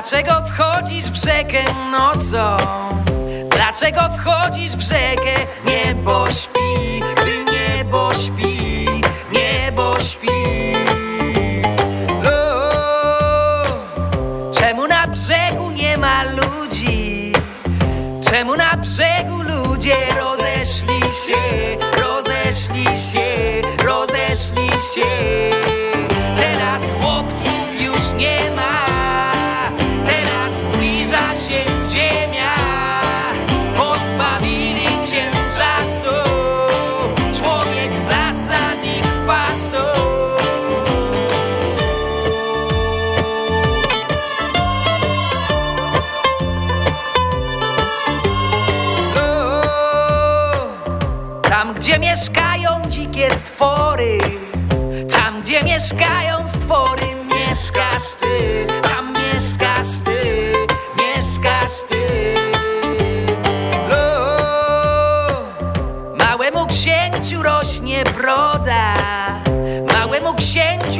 Dlaczego wchodzisz w rzekę nocą? Dlaczego wchodzisz w rzekę? Niebo śpi, gdy niebo śpi, niebo śpi. Czemu na brzegu nie ma ludzi? Czemu na brzegu ludzie rozeszli się, rozeszli się, rozeszli się? Mieszkają stwory Mieszkasz ty, tam mieszkasz ty Mieszkasz ty. Małemu księciu rośnie broda Małemu księciu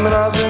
Tym razem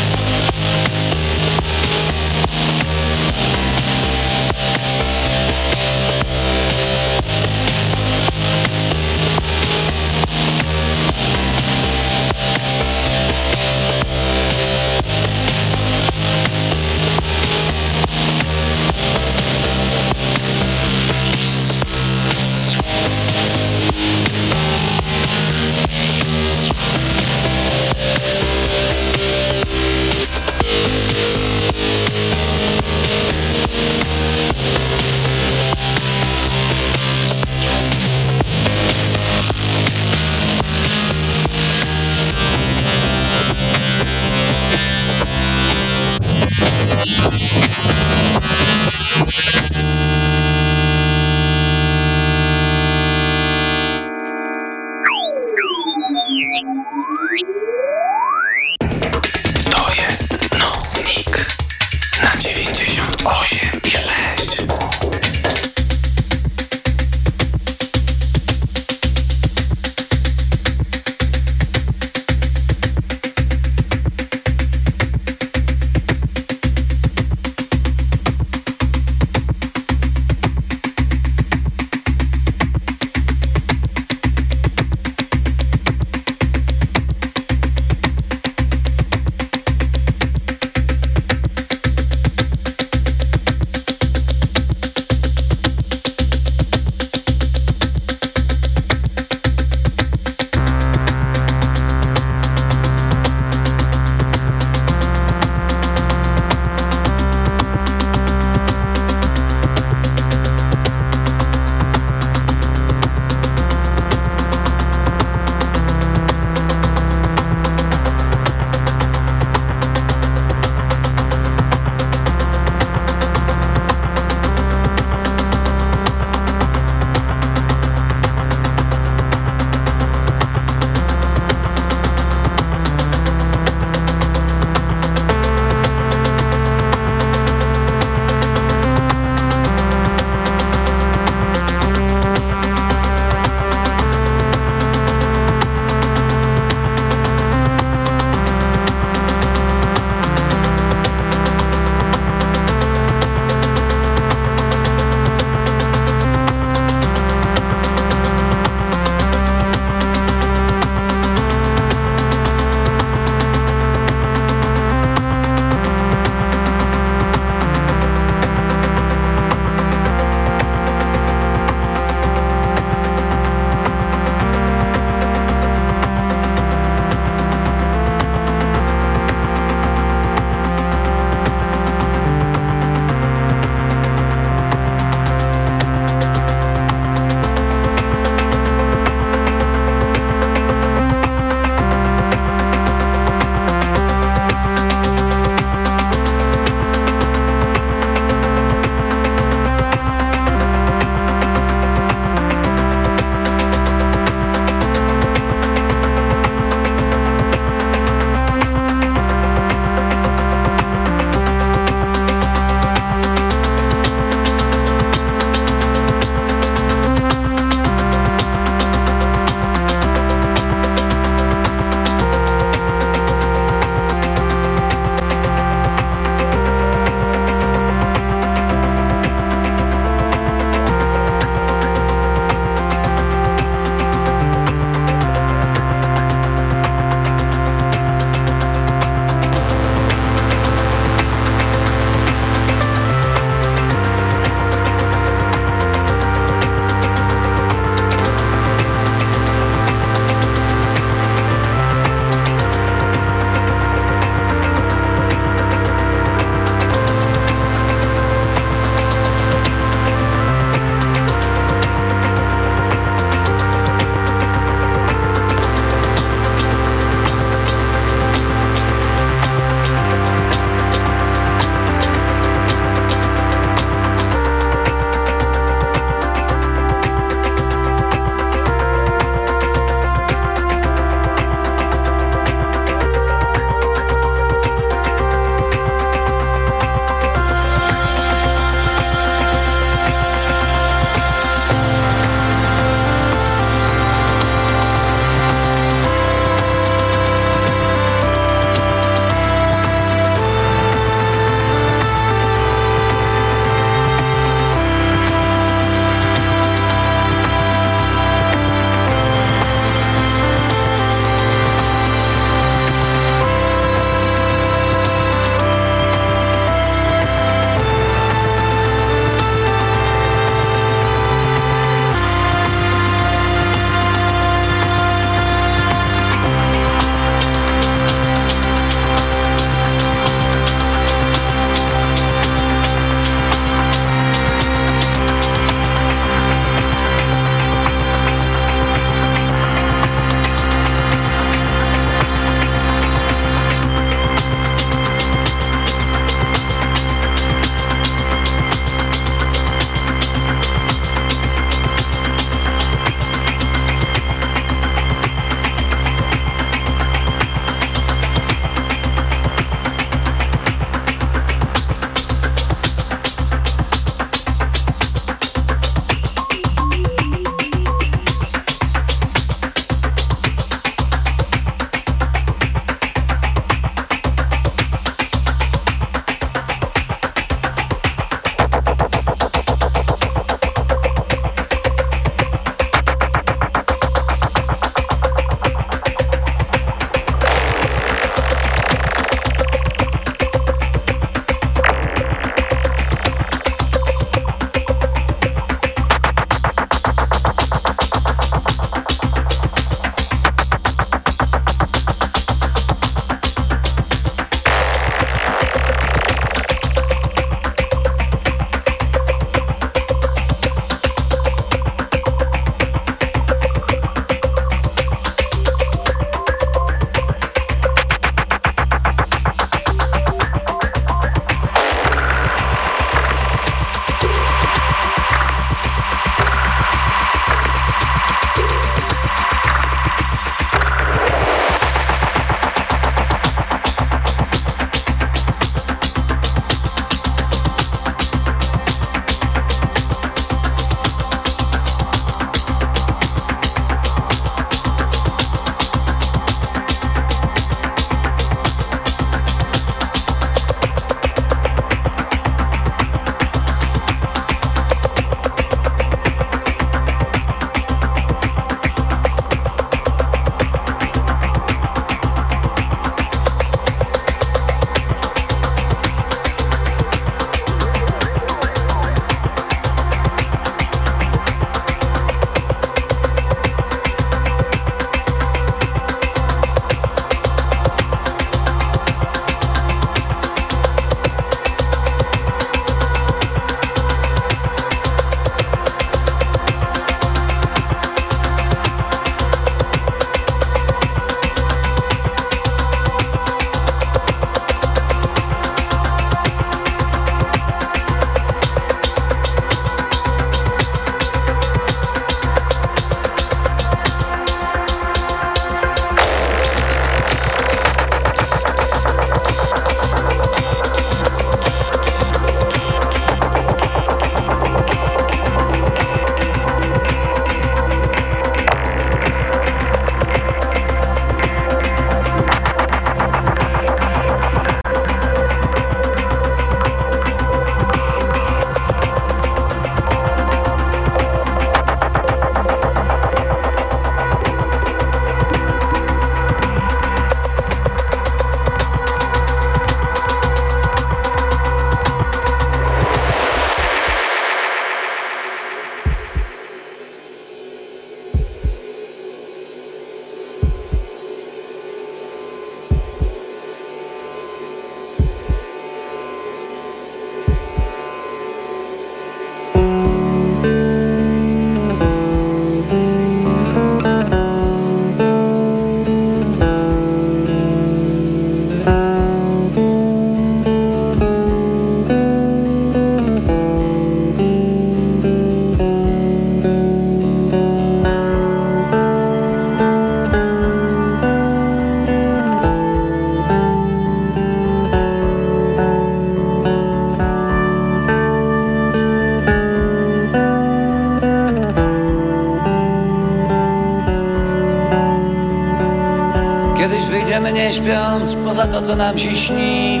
nie śpiąc poza to, co nam się śni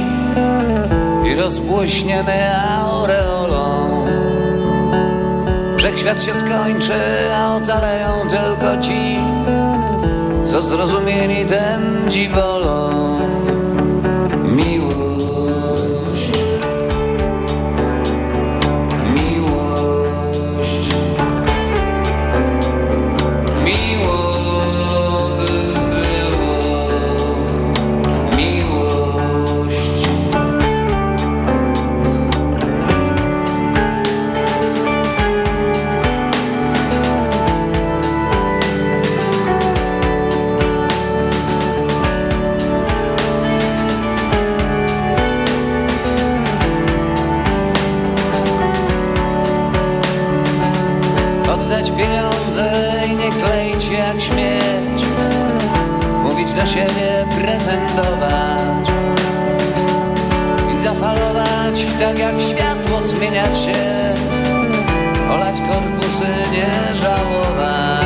i rozbłyśniemy aureolą. Wszechświat się skończy, a ocaleją tylko ci, co zrozumieli ten dziwolą. tak jak światło zmieniać się. Olać korpusy, nie żałować.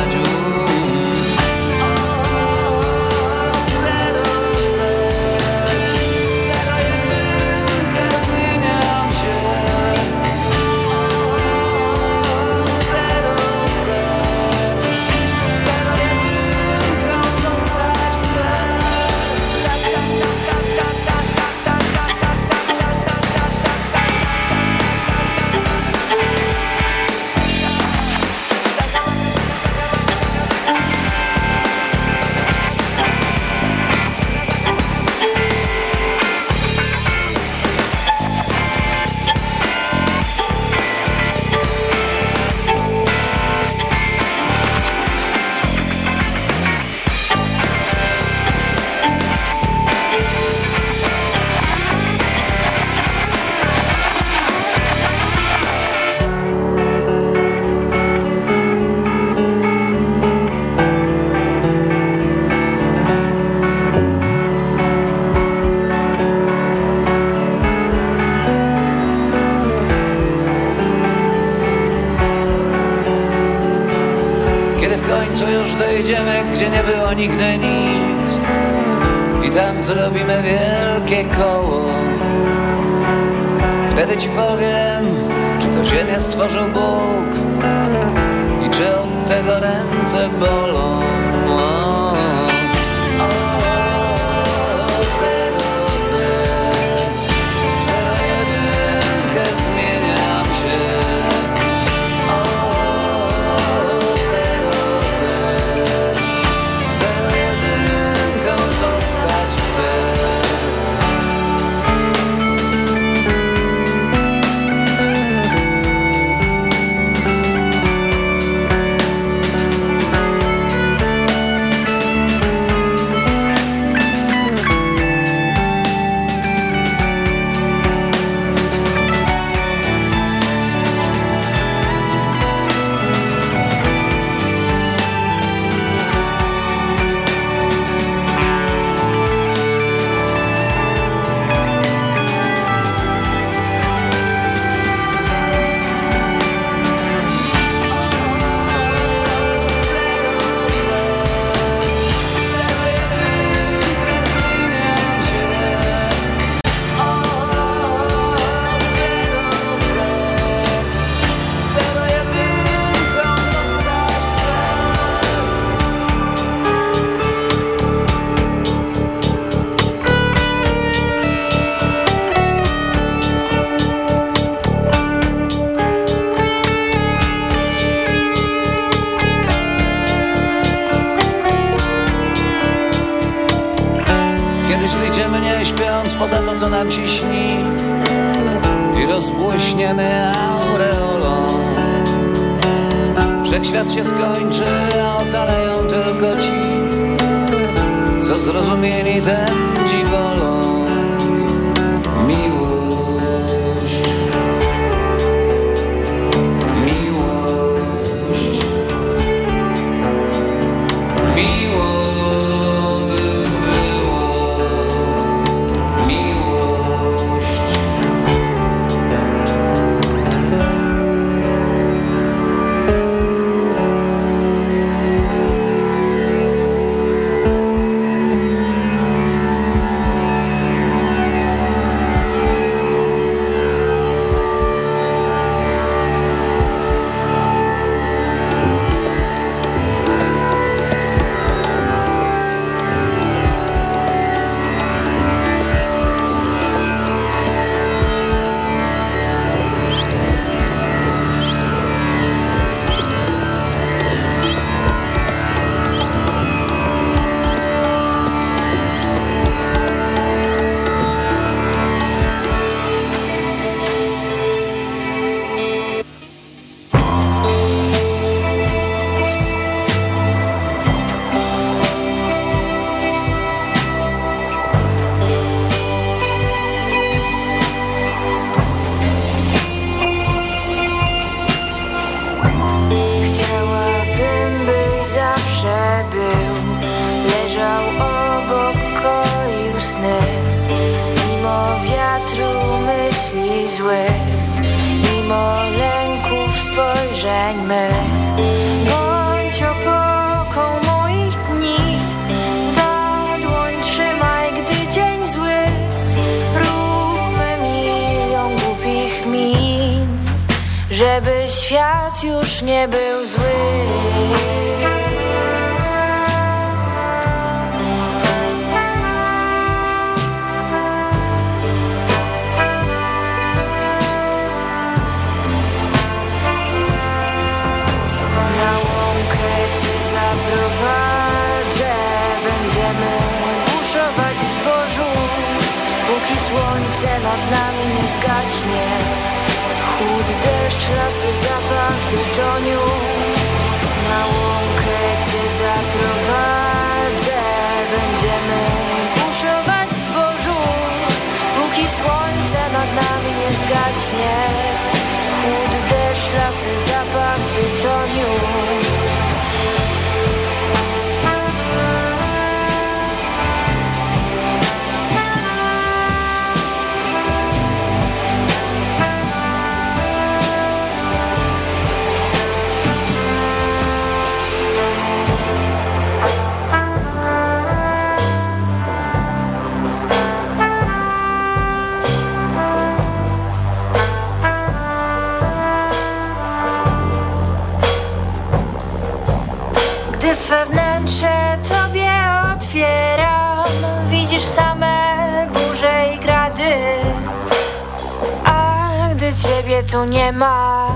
tu nie ma.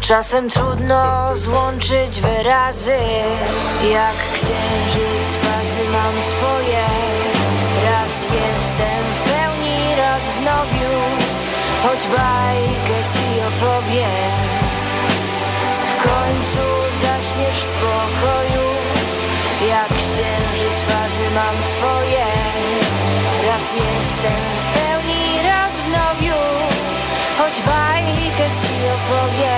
Czasem trudno złączyć wyrazy. Jak księżyc fazy mam swoje. Raz jestem w pełni, raz w nowiu. Choć bajkę ci opowiem. W końcu zaśniesz w spokoju Jak księżyc fazy mam swoje. Raz jestem w well, yeah.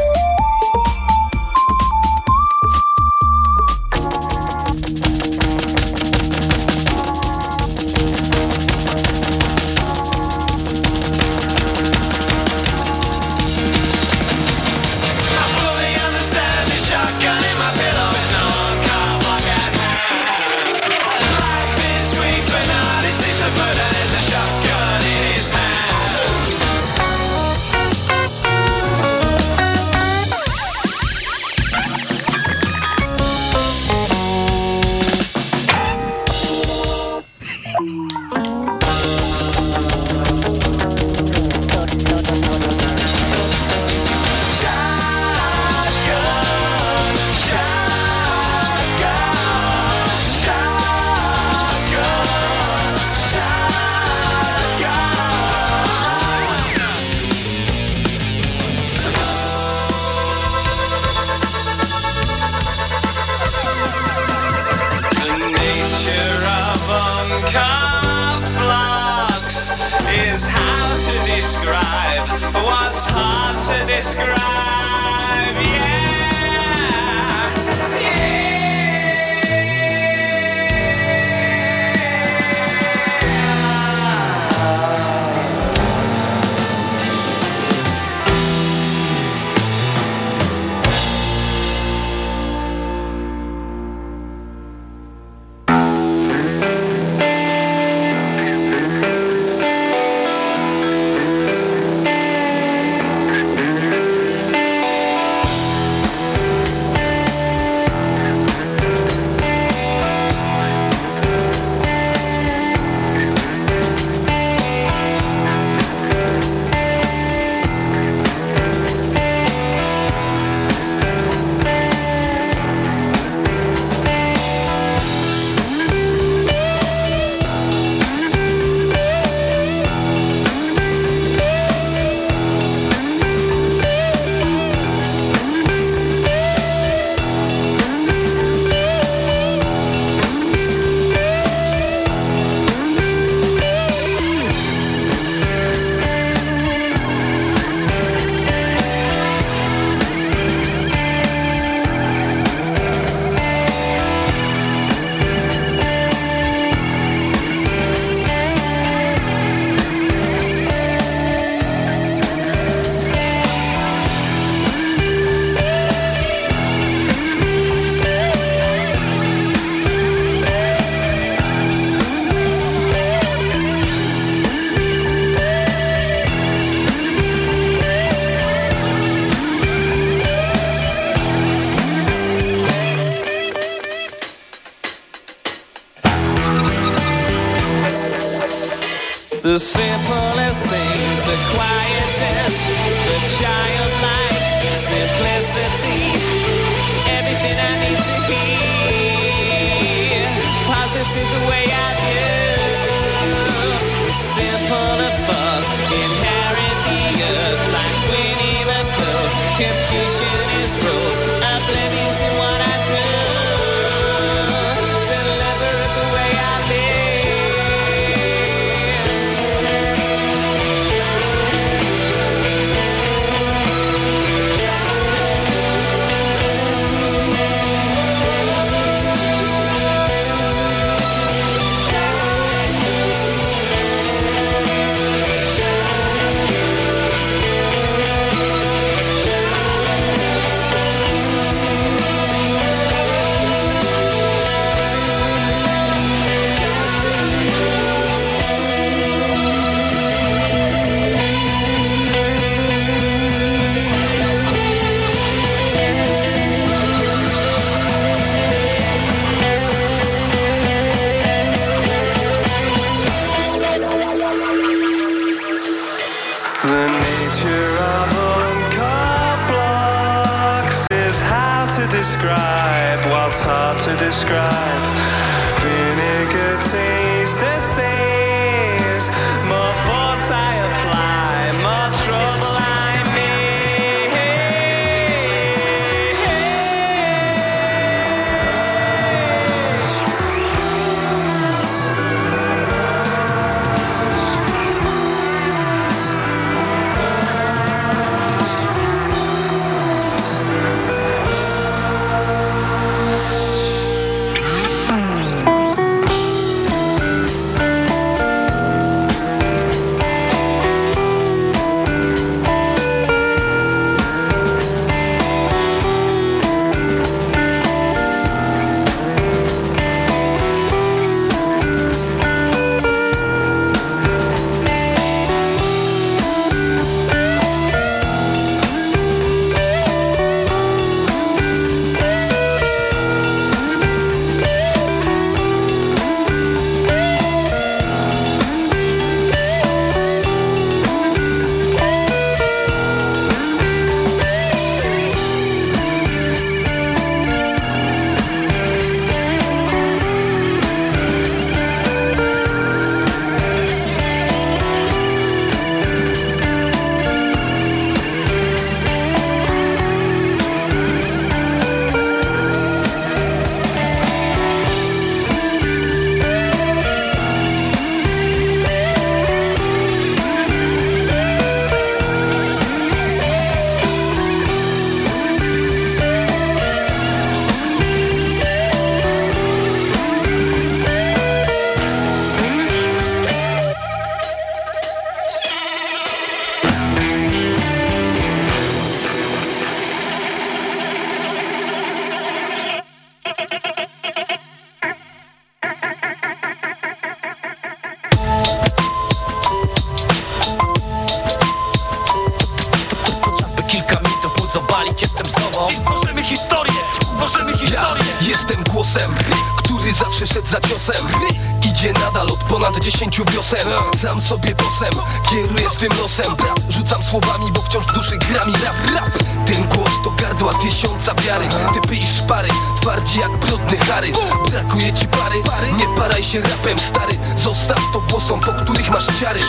to the way I do. Simple and fun, the earth like Winnie the Pooh. Confused describe. Typy i szpary, twardzi jak brudny Harry. Brakuje ci pary, nie paraj się rapem stary. Zostaw to głosom, po których masz ciary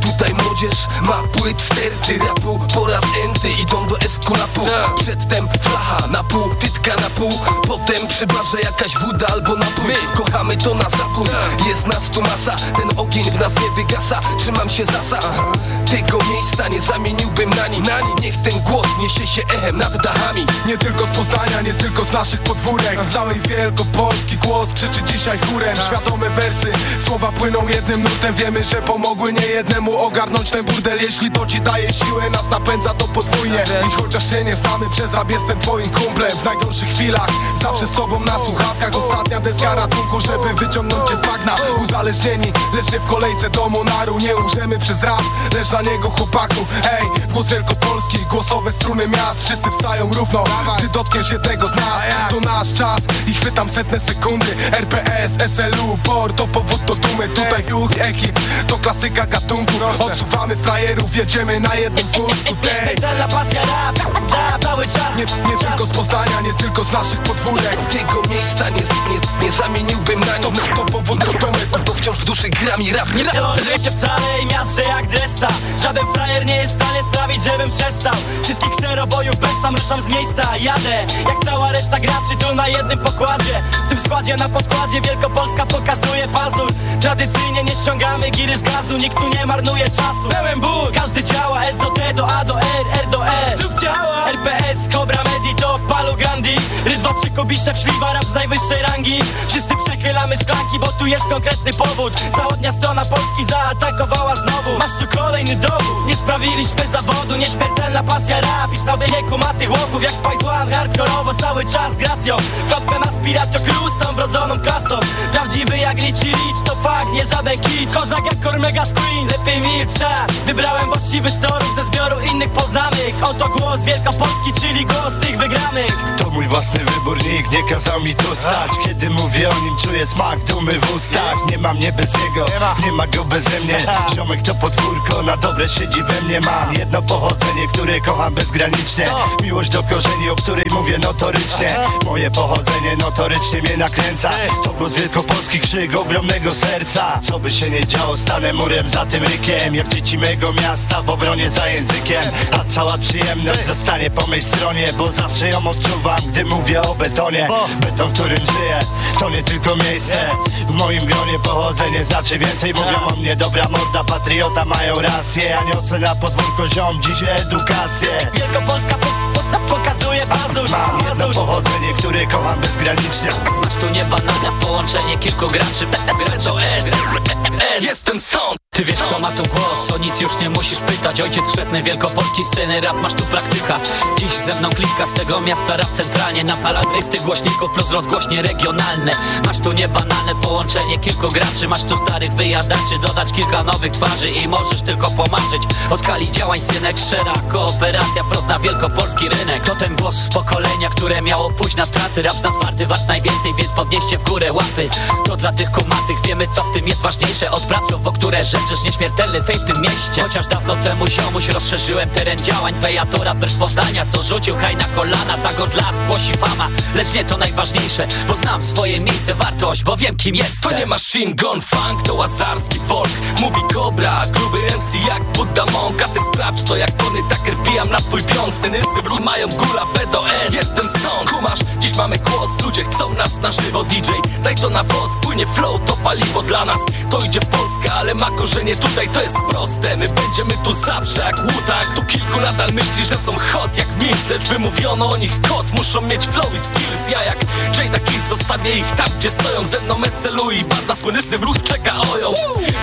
Tutaj młodzież ma płyt sterty rapu Po raz enty idą do eskulapu Przedtem flacha na pół, tytka na pół Potem przy barze jakaś woda albo napój. My. Kochamy to na zapór Jest nas tu masa, ten ogień w nas nie wygasa. Trzymam się zasad Tego miejsca nie zamieniłbym na nic. Niech ten głos niesie się echem nad dachami. Nie tylko z Poznania, nie tylko z naszych podwórek. Całej Wielkopolski głos krzyczy dzisiaj chórem. Świadome wersy, słowa płyną jednym nurtem. Wiemy, że pomogły nie jednemu ogarnąć ten burdel Jeśli to ci daje siłę, nas napędza to podwójnie I chociaż się nie znamy, przez rap jestem twoim kumplem. W najgorszych chwilach, zawsze z tobą na słuchawkach. Ostatnia deska ratunku, żeby wyciągnąć cię z bagna. Uzależnieni, lecz w kolejce do Monaru Nie umrzemy przez rap, lecz dla niego chłopaku. Ej, głos Wielkopolski, głosowe struny miast. Wszyscy wstają równo, gdy dotkniesz jednego z nas. To nasz czas i chwytam setne sekundy. RPS, SLU, BOR to powód do dumy. Tutaj juch ekip, to klasyka gatunku Odsuwamy frajerów, jedziemy na jednym wózku. Tej. Pasja rap, rap cały czas. Nie, nie tylko z Poznania, nie tylko z naszych podwórek. Tego miejsca nie, nie, nie zamieniłbym na nic. To powód do to Bo wciąż w duszy gra mi rap Nie teoryzuję się wcale i miażdżę jak dresta. Żaden frajer nie jest w stanie sprawić, żebym przestał. Wszystkich kserobojów bez tam ruszam z miejsca. Jadę, jak cała reszta graczy tu na jednym pokładzie. W tym składzie na podkładzie Wielkopolska pokazuje pazur. Tradycyjnie nie ściągamy giry z gazu Nikt tu nie marnuje czasu. Pełen ból, każdy działa S do T do A do R, R do E. Zrób działa. RPS, Cobra Medi to Palu Gandhi. Rydwa czy Kubiszek, szliwa rap z najwyższej rangi. Wszyscy przechylamy szklanki, bo tu jest konkretny powód. Zachodnia strona Polski zaatakowała znowu. Masz tu kolejny dowód sprawiliśmy zawodu, nieśmiertelna pasja rap Iż na wieku ma tych łogów jak Spice One Hardkorowo cały czas gracją Kropka na spirat to crew z tą wrodzoną klasą. Prawdziwy jak Richie Rich to fakt, nie żaden kicz. Kozak jak Cormega z Queen, lepiej milcz tak Wybrałem właściwy storów ze zbioru innych poznanych. Oto głos Wielkopolski, czyli głos tych wygranych. To mój własny wybór, nikt nie kazał mi tu stać. Kiedy mówię o nim czuję smak dumy w ustach. Nie mam nie bez niego, nie ma go beze mnie. Ziomek to podwórko, na dobre siedzi we mnie Mam. Jedno pochodzenie, które kocham bezgranicznie. Miłość do korzeni, o której mówię notorycznie. Moje pochodzenie notorycznie mnie nakręca. To głos wielkopolski krzyk ogromnego serca. Co by się nie działo, stanę murem za tym rykiem. Jak dzieci mego miasta w obronie za językiem. A cała przyjemność zostanie po mej stronie Bo zawsze ją odczuwam, gdy mówię o betonie. Beton, w którym żyję, to nie tylko miejsce. W moim gronie pochodzenie znaczy więcej. Mówią o mnie dobra morda, patriota mają rację. Ja niosę na podwórko ziom dziś edukację Wielkopolska po, po, pokazuje pazur Mam jedno pochodzenie, które kocham bezgranicznie Masz tu nie banana, połączenie kilku graczy Graczy Jestem stąd Ty wiesz kto ma tu głos, o nic już nie musisz pytać. Ojciec chrzestny wielkopolskiej sceny, rap masz tu praktyka. Dziś ze mną klika z tego miasta rap centralnie. Napala listy głośników plus rozgłośnie regionalne. Masz tu niebanalne połączenie kilku graczy. Masz tu starych wyjadaczy, dodać kilka nowych twarzy I możesz tylko pomarzyć. O skali działań synek Szczera kooperacja wprost na wielkopolski rynek. To ten głos z pokolenia, które miało pójść na straty. Rap na twardy wart najwięcej, więc podnieście w górę łapy. To dla tych kumatych, wiemy co w tym jest ważniejsze. Od praców, o które rzeczysz nieśmiertelny fej w tym mieście. Chociaż dawno temu ziomuś rozszerzyłem teren działań Pejatora bez Poznania, co rzucił kraj na kolana Tak od lat głosi fama, lecz nie to najważniejsze Bo znam swoje miejsce, wartość, bo wiem kim jestem. To nie machine gun funk, to łazarski folk. Mówi Cobra, gruby MC jak Buddha Monk. A ty sprawdź to jak Tony Tucker wbijam na twój pion Stynysy wróg mają gula B do N Jestem stąd, kumasz, dziś mamy głos. Ludzie chcą nas na żywo DJ Daj to na woz, płynie flow, to paliwo dla nas. To idzie w Polskę, ale ma korzenie tutaj To jest proste, my będziemy tu zawsze jak łutak Tu kilku nadal myśli, że są hot jak Mills. Lecz wymówiono o nich kot, muszą mieć flow i skills. Ja jak Jada Kiss zostawię ich tam, gdzie stoją. Ze mną SLU i banda słynysy wrót czeka oją.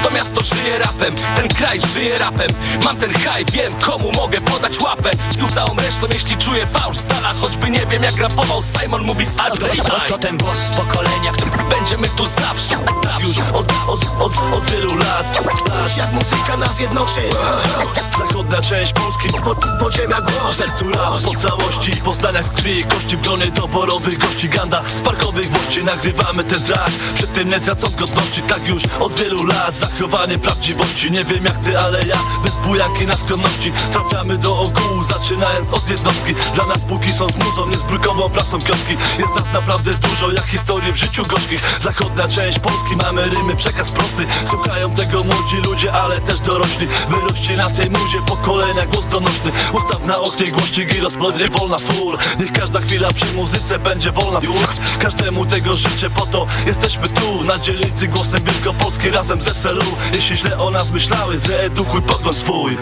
To miasto żyje rapem, ten kraj żyje rapem. Mam ten high, wiem komu mogę podać łapę. Z całą resztą jeśli czuję fałsz stala Choćby nie wiem jak rapował Simon mówi to, Saturday to, to ten głos z pokolenia, który Będziemy tu zawsze, Już zawsze od, od, od, od wielu lat Aż jak muzyka nas jednoczy. Zachodnia część Polski po, Podziemia głos. Sercu rap po całości Poznaniach z krwi Kości brony doborowych gości Ganda. Z parkowych włości Nagrywamy ten track. Przed tym nie tracąc godności Tak już od wielu lat Zachowanie prawdziwości. Nie wiem jak ty, ale ja Bez bujanki na skromności Trafiamy do ogółu Zaczynając od jednostki. Dla nas póki są z muzą Nie prasą kioski. Jest nas naprawdę dużo Jak historii w życiu gorzkich. Zachodnia część Polski Mamy rymy, przekaz prosty. Słuchają tego młodzi ludzie, ale też dorośli. Wyrośli na tej muzie pokolenia głos donośny Ustaw na oknie głości giros, nie wolna full Niech każda chwila przy muzyce będzie wolna. Uch, Każdemu tego życzę, po to jesteśmy tu. Na dzielnicy głosem Wielkopolski razem z SLU Jeśli źle o nas myślały, zreedukuj pogląd swój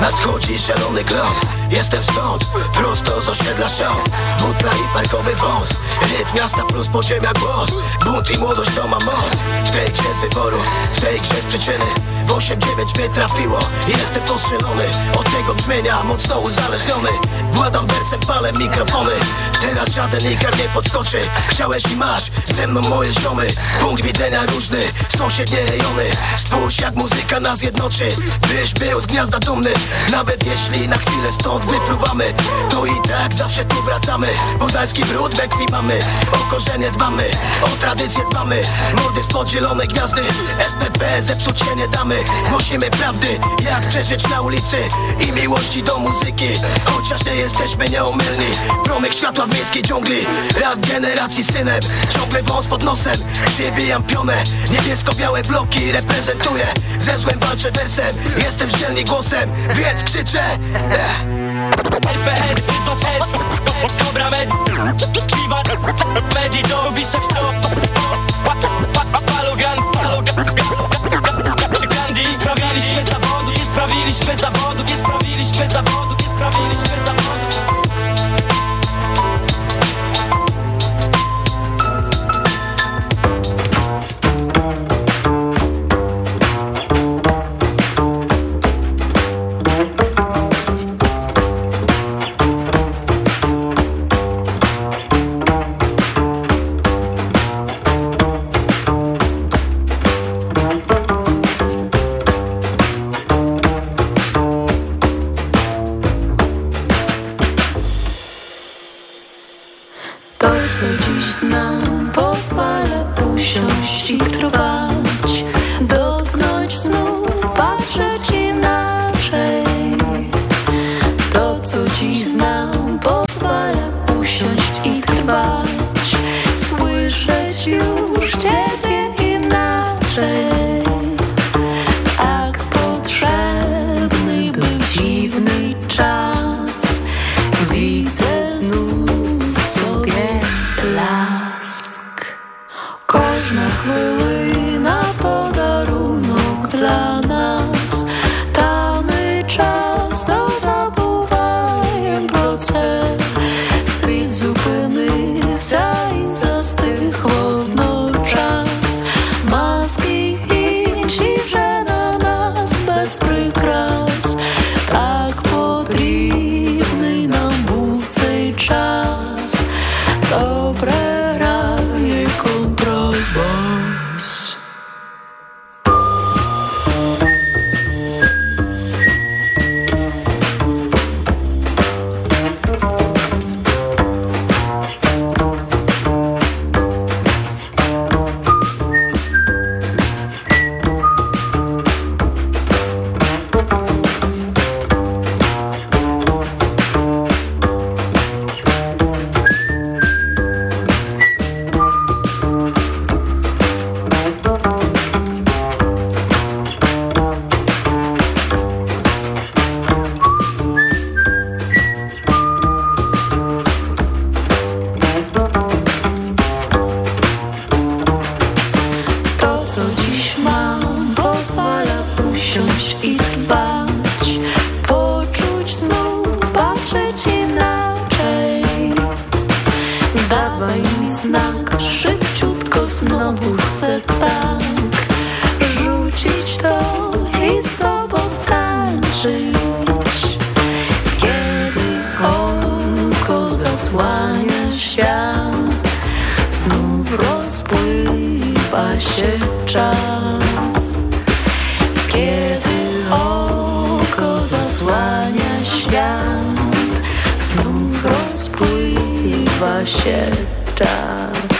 nadchodzi szalony glon Jestem stąd, prosto z osiedla show Butla i parkowy wąs Rytm miasta plus podziemia głos. Bunt i młodość to ma moc. W tej grze z wyboru, w tej grze z przyczyny. W 8-9 mnie trafiło Jestem postrzelony Od tego brzmienia mocno uzależniony. Władam wersem, palę mikrofony. Teraz żaden ikar nie podskoczy. Chciałeś i masz ze mną moje ziomy. Punkt widzenia różny, sąsiednie rejony. Spójrz jak muzyka nas jednoczy Był z gniazda dumny. Nawet jeśli na chwilę stąd wypruwamy To i tak zawsze tu wracamy. Poznański brud we krwi mamy O korzenie dbamy, o tradycję dbamy. Mordy spod zielonej gwiazdy SPP zepsuć się nie damy. Głosimy prawdy, jak przeżyć na ulicy I miłości do muzyki. Chociaż nie jesteśmy nieomylni Promyk światła w miejskiej dżungli. Rap generacji synem Ciągle wąs pod nosem. Przybijam pionę Niebiesko-białe bloki reprezentuję. Ze złem walczę wersem Jestem dzielni głosem Więc krzyczę. RFS, S, Dobra med Kliwa Medi do Biszew to Palogan Palogan Gandhi Sprawiliśmy zawodu Nie sprawiliśmy zawodu Nie sprawiliśmy zawodu Nie sprawiliśmy zawodu Kiedy oko zasłania świat, znów rozpływa się czas. Kiedy oko zasłania świat, znów rozpływa się czas.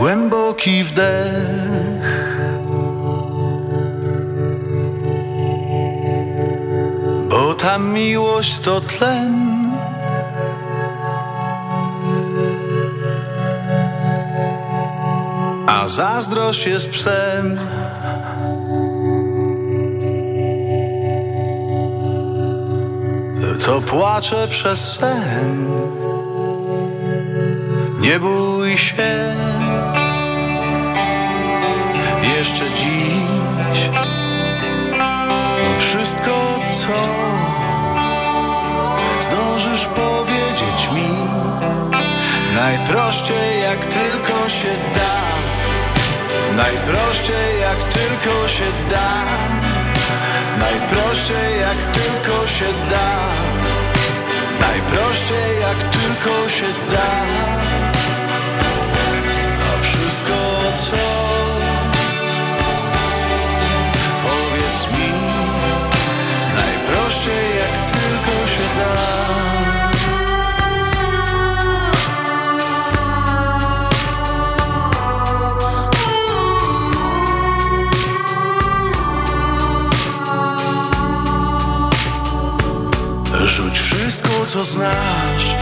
Głęboki wdech. Bo ta miłość to tlen. A zazdrość jest psem. To płacze przez sen Nie bój się. Jeszcze dziś Wszystko co Zdążysz powiedzieć mi. Najprościej jak tylko się da. Najprościej jak tylko się da. Najprościej jak tylko się da. Najprościej jak tylko się da co znasz.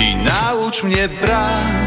I naucz mnie brać